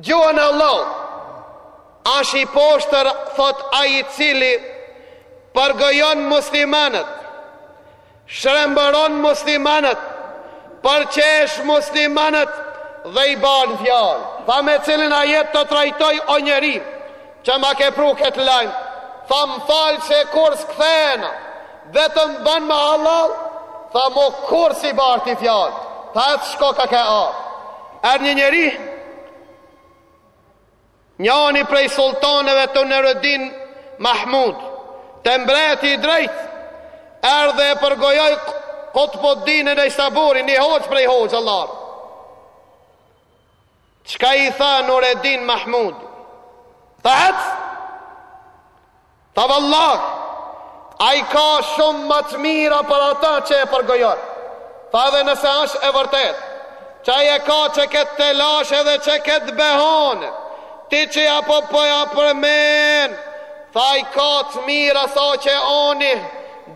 Gjuha e Allahut është i poshtër, thot ai i cili përgojon muslimanët, shrembëron muslimanët, përqesh muslimanët dhe i bën fjalë. Tha me cilin ajet të trajtoj o njeri, Që ma ke pru ket lajm Tha më fal që kur s'kthena Vetëm ban me hallall Tha mo kurrë s'i barti fjalë Tha ec shko ka ke ardh Erdh një njeri Njani prej sultaneve te Nuredin Mahmud Te mbreti i drejtë Erdh e e përgojoi Kutbudin en Nejsaburi Një hoxhë prej hoxhallarëve Çka i tha Nuredin Mahmud? Tha ec! Tha vallah, ai ka shumë më të mira për ata që e përgojon. Tha edhe nëse është e vërtetë, që ai e ka qe këtë telash edhe qe këtë behon, ti që ja po po ja përmend, tha ai ka të mira sa që oni,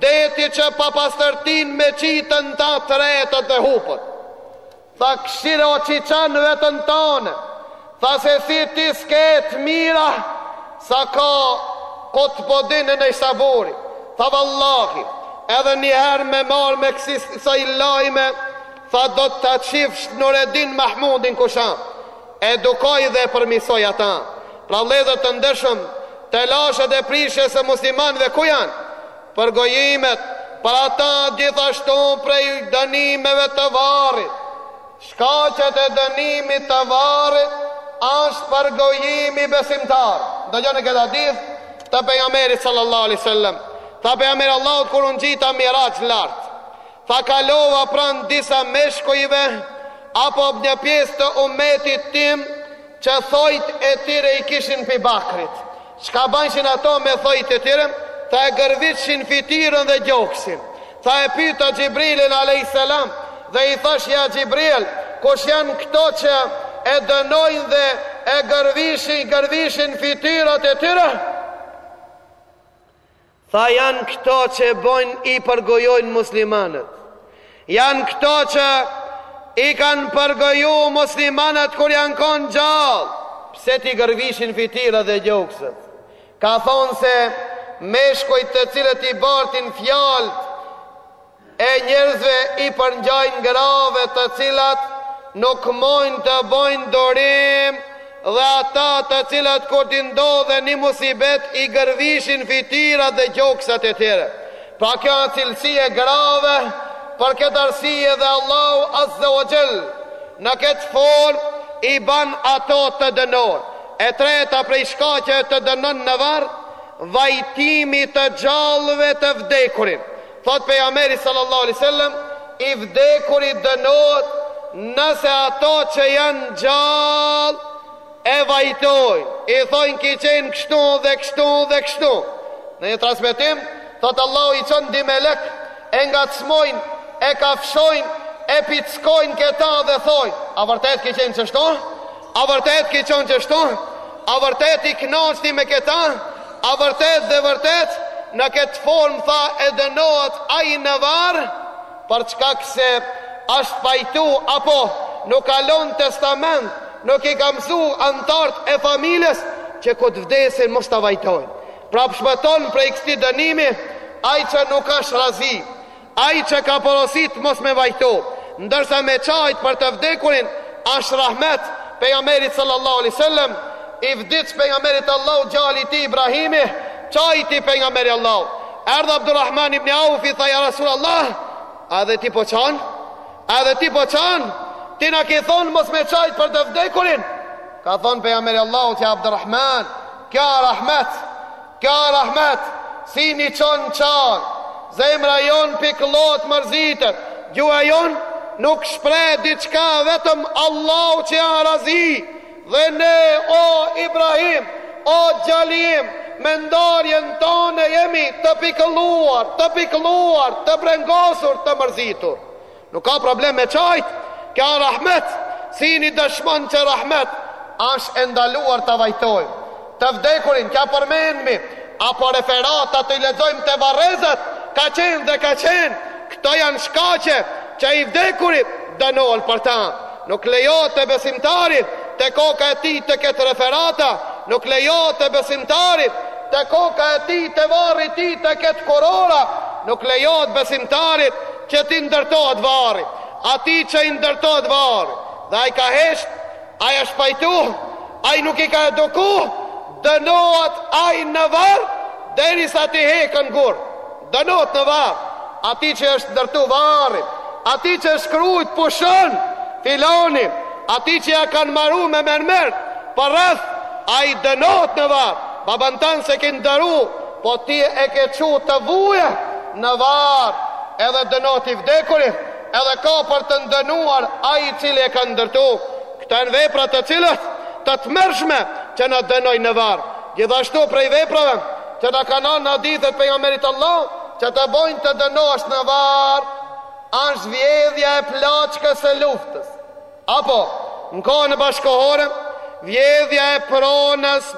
deti që papastërtinë me qit në ta tretet dhe hupet. Tha këshilloje qe atë vetën tonë Tha se si ti s'ke të mira Sa ka Kutbudin en Nejsaburi Tha vallahi Edhe njëherë më ardh me kësisoj lajme Tha do të ta qes Nuredin Mahmudin kusha E edukoi dhe përmisoi ata Pra vëllezër të ndershëm Telashet e prishës e musliman dhe ku janë Përgojimet për ata gjithashtu prej dënimeve të varrit. Shkaqet e dënimit të varrit është përgojimi i besimtarëve. Dëgjoni këtë hadith të pejgamberit sallallahu alaihi wasallam. Tha pejgamberi i Allahut kur u ngjita Miraxh lart. Tha kalova pranë disa meshkujve apo një pjesë të umetit tim që thojt e tyre i kishin pi bakrit. Çka bënshin ato me thojt e tyre? Tha e gërvitshin fytyrën dhe gjoksin. Tha e pyeta Xhibrilin alejhis selam dhe i thash ja Xhibril, kush janë këto që e dënojnë dhe e gërvishin gërvishin fytyrat e tyre? Tha janë këto që bojnë i përgojojnë muslimanët Janë këto që i kanë përgoju muslimanët kur janë konë gjallë Pse t'i gërvishin fytyrat dhe gjokset Ka thënë se meshkujt të cilët i bartin fjalët e njerëzve i përngjajnë grave të cilat nuk mujnë të bojnë durim dhe ata të cilat kur t'i ndodhë ni musibet i gërvishin fytyrat dhe gjoksat e tyre pra kjo është cilësi e grave për këtë arsye edhe Allahu azze wa xhel në këtë formë i ban ato të dënon e treta prej shkaqeve të dënon në varr vajtimi i gjallëve të vdekurin Thotë Pejgamberi sallallahu alejhi wasallam, I vdekuri dënohet nëse ato që janë gjallë e vajtojnë, i thojnë ki qenë kështu dhe kështu dhe kështu. Në një transmetim, thotë Allahu i çon di melek e ngacmojnë, e kafshojnë, e pickojnë këta dhe thojnë, a vërtet ki qenë qështu? A vërtet ki qenë qështu? A vërtet i kënaqti me këta? A vërtet dhe vërtet në ketë formë tha e dënohet ai në varr për shkak se është pajtu apo nuk ka lonë testament nuk i ka mësu anëtarët e familjes që kur të vdesin mos ta vajtojnë prapë shpëton prej këtij dënimi ai që nuk është razi Ai që ka porositë mos me vajtu, ndërsa me qajtë për të vdekurin ashtë rahmet Pejgamberit sallallahu alejhi ve sellem, i vdiq Pejgamberit të Allahut gjali i tij Ibrahimi, qajti Pejgamberi i Allahut. Erdh Abdurrahman ibn Auf i tha ja Rasulallah, edhe ti po qan? Edhe ti po qan? Ti na ke thonë mos me qajtë për të vdekurin? Ka thonë Pejgamberi i Allahut ja Abdurrahman, kjo a rahmet Kjo a rahmet, syni jonë qan, zemra jonë pikëllohet mërzitet, gjuha jonë nuk shpreh diçka vetëm Allahu që a razi, dhe ne o Ibrahim, o gjali im, me ndarjen tonde jemi të pikëlluar, të pikëlluar, të brengosur, të mërzitur. Nuk ka problem me qajt, kjo a rahmet, syni dëshmon që rahmet, ash e ndaluar ta vajtojmë të vdekurin, ta përmenmi, apo referata t'i lexojmë te varrezat, ka qenë dhe ka qenë, këto janë shkaqe që i vdekuri dënohet për ta. Nuk lejohet besimtarit te koka e tij të ketë referata, nuk lejohet besimtarit te koka e tij te varri tij të ketë kurora, nuk lejohet besimtarit Që t'i ndërtohet varri atij që i ndërtohet varri, dhe ai ka hesht, ai është pajtu, ai nuk i ka eduku, dënohet ai në varr derisa t'i hekën gurë. Dënohet në varr atij që i është ndërtu varri, atij që është shkrujt pushon filoni, atij që ia kanë maru me mermer përreth, ai dënohet në varr. Babën tand s'e ki nderu, po ti e ke çu të vujë. Në varr edhe dënohet i vdekuri, edhe ka për t'u dënuar ai i cili e ka ndërtu. Këto janë vepra të cilat të tmerrshme që na dënojnë në varr. Gjithashtu prej veprave që na kanë në hadithet pejgamberit Allah, që të bojnë të dënohesh në varr, është vjedhja e plaçkës së luftës. Apo në kohën bashkëkohore, vjedhja e pronës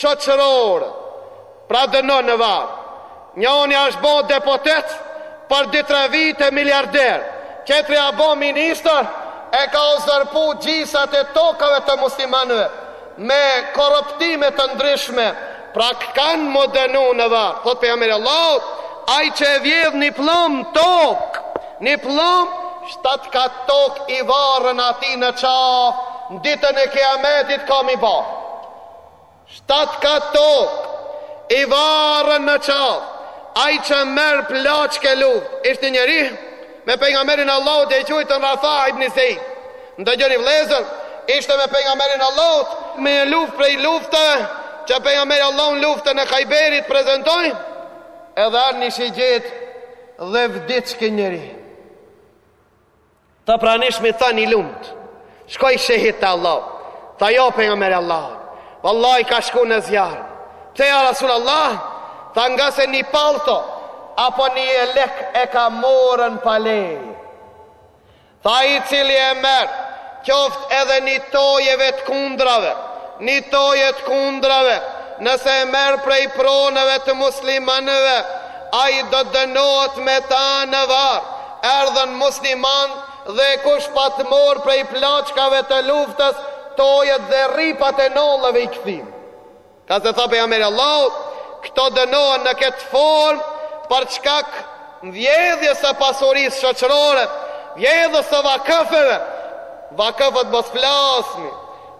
shoqërore. Pra dënon në varr. Njoni është bo deputet për dy tre vite miliarder, tjetri a bo ministër e ka uzërpu gjysat e tokave të muslimanëve me korruptime të ndryshme, pra kan mu dënu në varr. Thot pejgamberi i Allahut, ai që e vjedh ni pllom tok, ni pllom shtat kat tok i varen atij në qafë, në ditën e kiametit ka mi ba. Shtatë katë tokë, i varen në qafë, ai që merr plaçkë lufte, ishte njëri me pejgamberin e Allahut e quajtën Rafa ibn Zeid. Ndëgjoni vëllezër, ishte me pejgamberin e Allahut me një luftë prej lufte që pejgamberi i Allahut në luftën e Khajberit prezantoi, edhe ra ni shigjet dhe vdiq ky njeri. Të pranishmit thanë i lumtë. Shkoi shehit te Allahu. Tha jo pejgamberi i Allahut. Wallahi ka shku në zjarr. Pse ja Rasul Allah? Tha ngase një palto apo një jelek e ka marrun pa leje. Tha i cili e merr, qoftë edhe një tojeve të kundrave, një toje të kundrave, nëse e merr prej pronave të muslimanëve, ai do të dënohet me ta në varr, Erdhën muslimanë dhe kush pat marrë prej plaçkave të luftës tojet dhe rripat e nalleve i kthyen. Ngase tha Pejgamberi i Allahut, këto dënohen në këtë formë për shkak vjedhjes së pasurisë shoqërore, vjedhjes së vakëfeve. Vakëfet mos flasmi,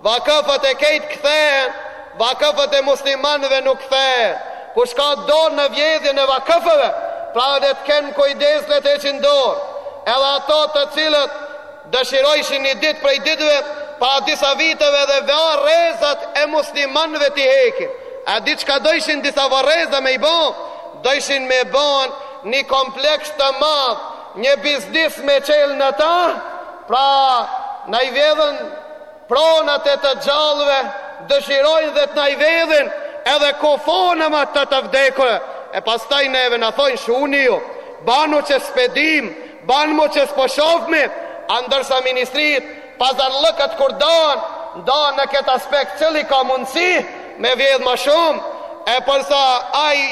Vakëfet e krejt kthehen, vakëfet e muslimanëve nuk kthehen. Kush ka dorë në vjedhjen e vakëfeve, pra le të kenë kujdes le të heqin dorë. Edhe ato të cilët dëshirojshin një ditë prej ditëve, para disa viteve dhe varrezat e muslimanëve t'i hekin. A di çka dojshin disa varreza me i bo? Dojshin me ban një kompleks të madh, një biznis me çel në ta, pra na i vjedhin pronat e të gjallëve dëshirojnë dhe të na i vjedhin edhe kufomat e të vdekurve, e pastaj neve na thonë shuni ju, banmu që s'pe dimë, banmu që s'po shofmi, a ndërsa ministritë, pazarllëkët kur dahen, dahen në këtë aspekt cili ka mundësi me vjedhë ma shumë, e përsa ai,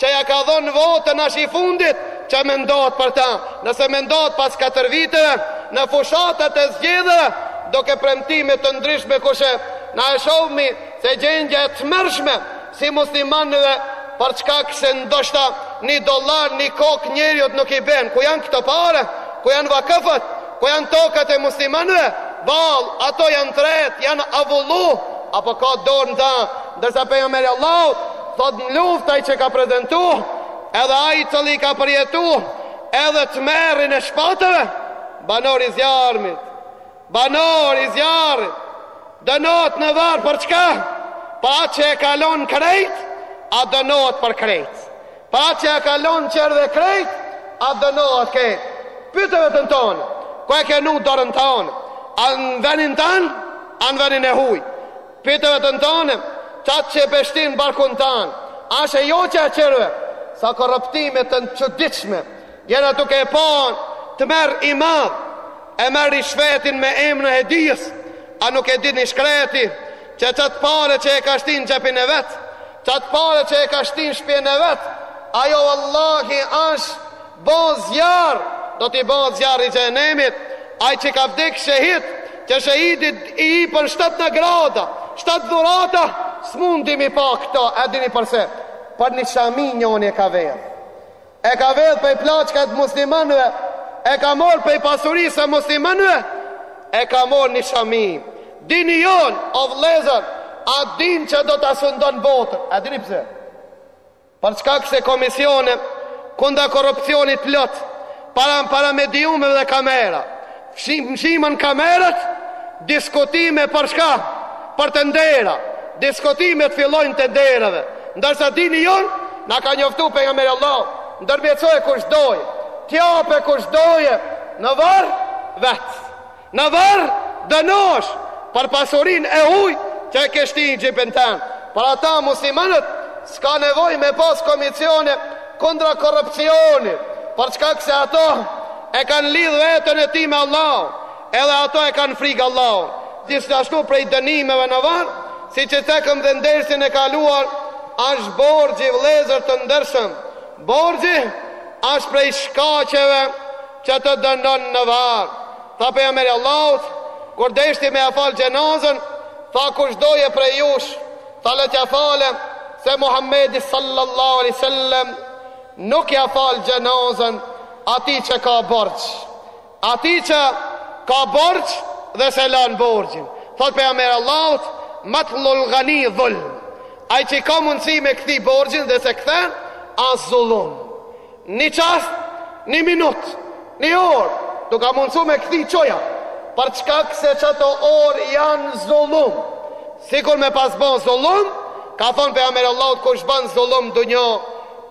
që ja ka dhënë votën është i fundit që mendohet për ta. Nëse mendohet pas 4 viteve në fushatat e zgjedhjeve, duke premtime të ndryshme kushe, na e shohmi se gjendja e tmerrshme e muslimanëve për shkak se ndoshta një dollar, një kokë njeriut nuk i ben, ku janë këto pare, ku janë vakëfet, Ku janë tokat e muslimanëve? Vallë, ato janë tret, janë avullu, apo ka dorë në ta, ndërsa pejgamberi i Allahut thot në luftë ai që ka prezentu, edhe ai i cili ka përjetu edhe tmerrin e shpatave, banor i zjarmit, banor i zjarrit, dënohet në varr për çka? Pa atë që e kalon krejt, a dënohet për krejt? Pa që e kalon qerve krejt A dënohet ke Pyte veten tane Ku e ke nu dorën tane A në venin tan A në venin e huj Pyte veten tane Qatë që pe shtin barkun tan A asht e jotja e qerve Sa korruptime të çuditshme Jena tuke e pa Tmerr i madh E merr rishvetin me emën e hedijes A nuk e din i shkreti Që qatë pare që e ka shti n'xhepin e vet Qatë pare që e ka shti n'shpien e vet ajo wallahi asht bo zjarr do t'i bo zjarr i xhehenemit ai që ka vdek shehit që shehidit i ipen shtat nagrada shtat dhurata s'mundi me i pa këto e dini përse për një shami njoni e ka vedh E ka vedh pej plaçka të muslimanëve, e ka mor pej pasurisë së muslimanëve, e ka mor një shami. Dini jon, o vëllezër, a dini që do ta sundon botën? A dini përse? Për shkak se komisione kundër korrupsionit plot para para mediumeve dhe kamera. Shimen kamerat, diskutime për çka, për tendera, diskutimet fillojnë tenderave, ndërsa dini jonë, na ka njoftu pejgamberi i Allahut, ndërmjetsoj kush dojë, t'jape kush dojë, në varr, vet, në varr, dënohesh, për pasurinë e huj, që e ke shti n'xhepin tan, për ata muslimanët, s'ka nevoj me pas komisione, kundra korrupsionit, për shkak se ato, E kanë lidh veten e tij me Allahun, edhe ato e kanë frikë Allahun. Gjithashtu prej dënimeve në varr, siç e cekëm dhe në dersin e kaluar, asht borxhi vëllezër të ndershëm, borxhi asht prej shkaqeve që të dënon në varr. Tha Pejgamberi i Allahut, kur deshti me ia fal xhenazën, tha kush doje prej jush, tha le t'ia fale, se Muhamedi sallallahu alaihi wasallam nuk ia fal xhenazën, Atij që ka borxh. Atij që ka borxh dhe se lan borxhin. Thot pejgamberi i Allahut, Matlul ghani dhulm. Ai që ka mundësi me kthi borxhin dhe se kthen, asht zullum. Një çast, një minut, një orë, t'u ka mundësu me kthi çoja. Për shkak se qato orë janë zullum. Sikur me pas bo zullum, ka thonë pejgamberi i Allahut, kush ban zullum dunja,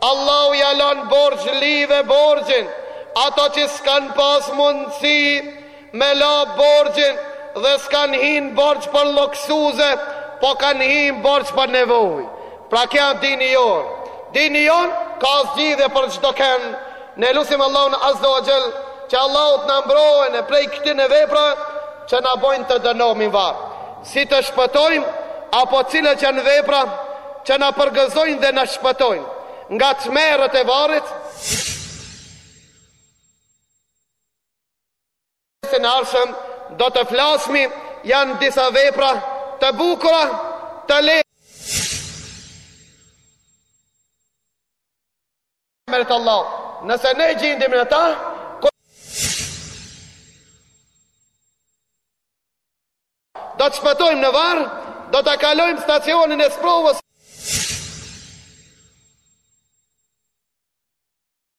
Allahu ja lan borxhlive borxhin ato që s'kanë pas mundësi me la borxhin dhe s'kanë hinë borxh për luksuze po kanë hinë borxh për nevojë pra kja dini jonë dini jonë ka zgjidhe për çdo kënd ne lusim Allahun azze ue xhel që Allahu të na mbrojë prej këtyne veprave që na bojnë të dënohmi n'varr Si të shpëtojmë apo cilat janë vepra që na përgëzojnë dhe na shpëtojnë nga tmerrët e varrit? Në t'ardhshëm do të flasmi janë disa vepra të bukura të na mëshirojë Allahu nëse ne gjindim në ta Do të shpëtojmë në varr, do ta kalojmë stacionin e sprovës.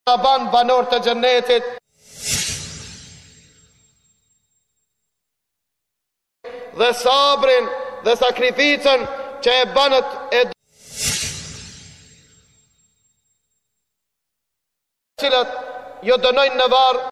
Na ban banorë të xhenetit. Dhe sabrin dhe sakrificën që e banët e t'cilat ju dënojnë në varr